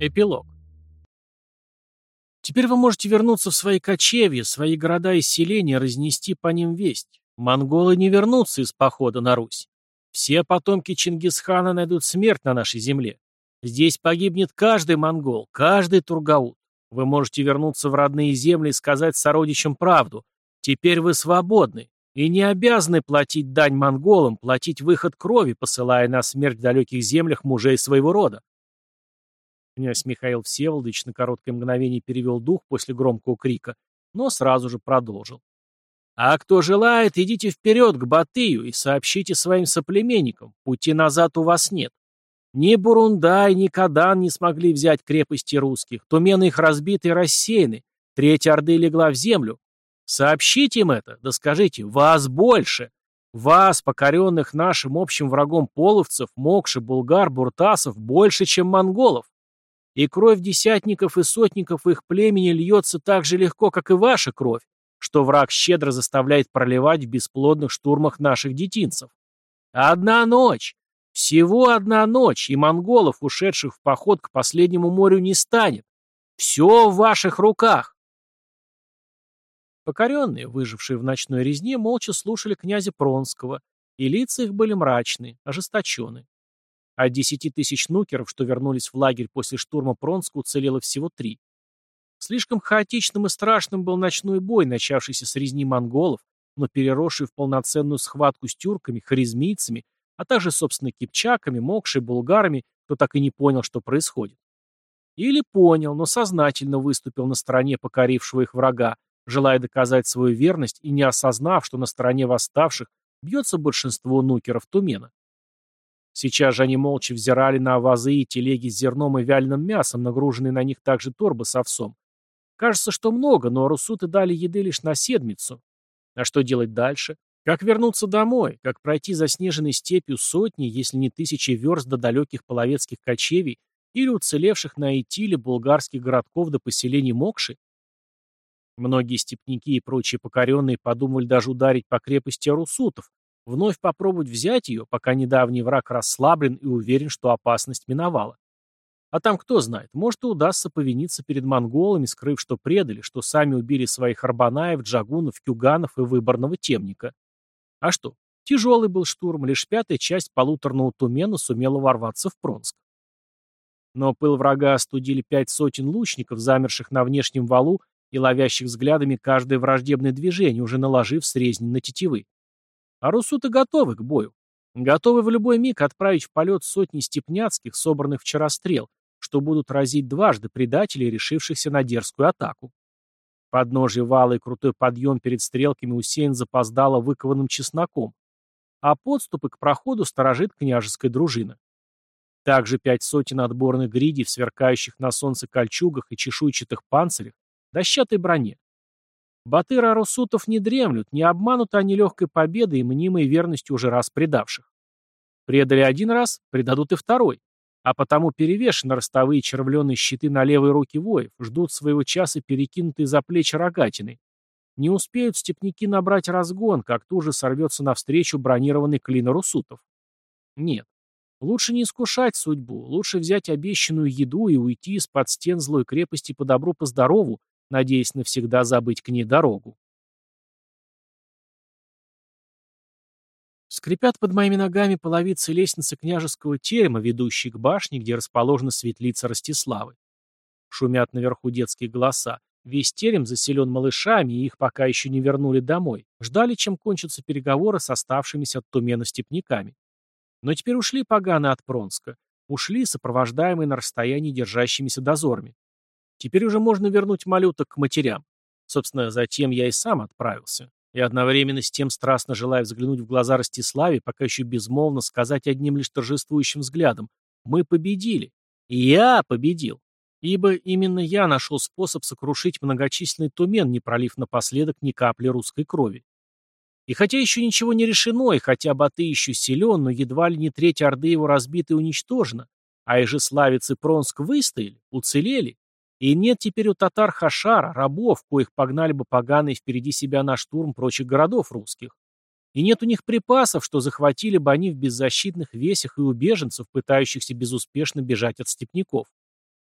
Эпилог. Теперь вы можете вернуться в свои кочевья, свои города и селения, разнести по ним весть. Монголы не вернутся из похода на Русь. Все потомки Чингисхана найдут смерть на нашей земле. Здесь погибнет каждый монгол, каждый тургаут. Вы можете вернуться в родные земли и сказать сородичам правду. Теперь вы свободны и не обязаны платить дань монголам, платить выход крови, посылая на смерть в далеких землях мужей своего рода. Князь Михаил Всеволодович на короткое мгновение перевел дух после громкого крика, но сразу же продолжил. «А кто желает, идите вперед к Батыю и сообщите своим соплеменникам, пути назад у вас нет. Ни Бурундай, ни Кадан не смогли взять крепости русских, тумены их разбиты и рассеяны, третья Орды легла в землю. Сообщите им это, да скажите, вас больше. Вас, покоренных нашим общим врагом половцев, мокши, булгар, буртасов, больше, чем монголов. И кровь десятников и сотников их племени льется так же легко, как и ваша кровь, что враг щедро заставляет проливать в бесплодных штурмах наших детинцев. Одна ночь, всего одна ночь, и монголов, ушедших в поход к последнему морю, не станет. Все в ваших руках. Покоренные, выжившие в ночной резне, молча слушали князя Пронского, и лица их были мрачны, ожесточены. От десяти тысяч нукеров, что вернулись в лагерь после штурма Пронска, уцелело всего три. Слишком хаотичным и страшным был ночной бой, начавшийся с резни монголов, но переросший в полноценную схватку с тюрками, харизмийцами, а также, собственно, кипчаками, мокшей, булгарами, кто так и не понял, что происходит. Или понял, но сознательно выступил на стороне покорившего их врага, желая доказать свою верность и не осознав, что на стороне восставших бьется большинство нукеров Тумена. Сейчас же они молча взирали на вазы и телеги с зерном и вяленым мясом, нагруженные на них также торбы с овсом. Кажется, что много, но русуты дали еды лишь на седмицу. А что делать дальше? Как вернуться домой? Как пройти заснеженной степью сотни, если не тысячи верст до далеких половецких кочевий или уцелевших на Итиле булгарских городков до поселений Мокши? Многие степняки и прочие покоренные подумали даже ударить по крепости русутов, Вновь попробовать взять ее, пока недавний враг расслаблен и уверен, что опасность миновала. А там кто знает, может и удастся повиниться перед монголами, скрыв, что предали, что сами убили своих арбанаев, джагунов, кюганов и выборного темника. А что, тяжелый был штурм, лишь пятая часть полуторного тумена сумела ворваться в Пронск. Но пыл врага остудили пять сотен лучников, замерших на внешнем валу и ловящих взглядами каждое враждебное движение, уже наложив срезни на тетивы. А русуты готовы к бою. Готовы в любой миг отправить в полет сотни степняцких, собранных вчера стрел, что будут разить дважды предателей, решившихся на дерзкую атаку. Подножие вала и крутой подъем перед стрелками усеян запоздало выкованным чесноком, а подступы к проходу сторожит княжеская дружина. Также пять сотен отборных гридей в сверкающих на солнце кольчугах и чешуйчатых панцирях, дощатой броне. Батыра Арусутов не дремлют, не обмануты они легкой победой и мнимой верностью уже раз предавших. Предали один раз, предадут и второй. А потому перевешены ростовые червленые щиты на левые руки воев, ждут своего часа перекинутые за плечи рогатины. Не успеют степняки набрать разгон, как тут же сорвется навстречу бронированный клин Русутов. Нет. Лучше не искушать судьбу, лучше взять обещанную еду и уйти из-под стен злой крепости по добру, по надеясь навсегда забыть к ней дорогу. Скрипят под моими ногами половицы лестницы княжеского терема, ведущей к башне, где расположена светлица Ростиславы. Шумят наверху детские голоса. Весь терем заселен малышами, и их пока еще не вернули домой. Ждали, чем кончатся переговоры с оставшимися от Тумена степняками. Но теперь ушли поганы от Пронска. Ушли, сопровождаемые на расстоянии держащимися дозорами. Теперь уже можно вернуть малюток к матерям. Собственно, затем я и сам отправился. И одновременно с тем страстно желая взглянуть в глаза Ростиславе, пока еще безмолвно сказать одним лишь торжествующим взглядом «Мы победили! Я победил!» Ибо именно я нашел способ сокрушить многочисленный тумен, не пролив напоследок ни капли русской крови. И хотя еще ничего не решено, и хотя Баты еще силен, но едва ли не треть Орды его разбита и уничтожена, а Ижеславец и Пронск выстояли, уцелели, и нет теперь у татар хашара, рабов, коих погнали бы поганые впереди себя на штурм прочих городов русских. И нет у них припасов, что захватили бы они в беззащитных весях и у беженцев, пытающихся безуспешно бежать от степняков.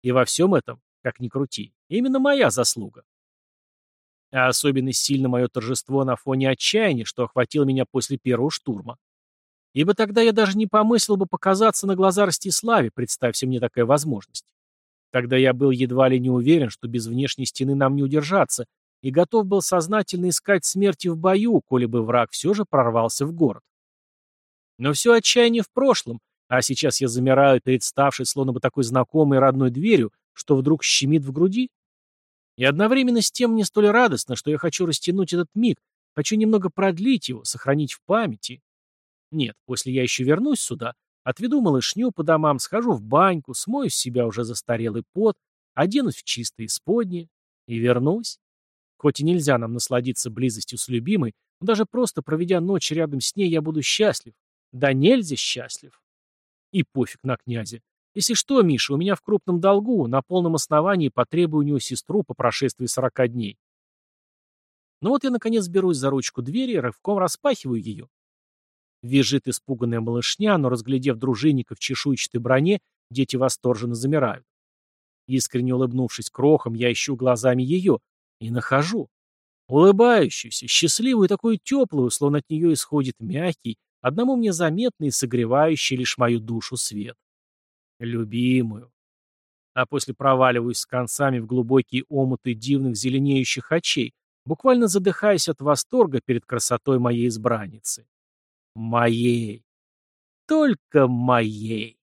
И во всем этом, как ни крути, именно моя заслуга. А особенно сильно мое торжество на фоне отчаяния, что охватило меня после первого штурма. Ибо тогда я даже не помыслил бы показаться на глаза Ростиславе, представься мне такая возможность. Тогда я был едва ли не уверен, что без внешней стены нам не удержаться, и готов был сознательно искать смерти в бою, коли бы враг все же прорвался в город. Но все отчаяние в прошлом, а сейчас я замираю перед ставшей словно бы такой знакомой родной дверью, что вдруг щемит в груди. И одновременно с тем мне столь радостно, что я хочу растянуть этот миг, хочу немного продлить его, сохранить в памяти. Нет, после я еще вернусь сюда, отведу малышню по домам, схожу в баньку, смою с себя уже застарелый пот, оденусь в чистые исподние и вернусь. Хоть и нельзя нам насладиться близостью с любимой, но даже просто проведя ночь рядом с ней, я буду счастлив. Да нельзя счастлив. И пофиг на князя. Если что, Миша, у меня в крупном долгу, на полном основании потребую у него сестру по прошествии сорока дней. Ну вот я, наконец, берусь за ручку двери и рывком распахиваю ее. Визжит испуганная малышня, но, разглядев дружинника в чешуйчатой броне, дети восторженно замирают. Искренне улыбнувшись крохом, я ищу глазами ее и нахожу. Улыбающуюся, счастливую такую теплую, словно от нее исходит мягкий, одному мне заметный и согревающий лишь мою душу свет. Любимую. А после проваливаюсь с концами в глубокие омуты дивных зеленеющих очей, буквально задыхаясь от восторга перед красотой моей избранницы. Моей. Только моей.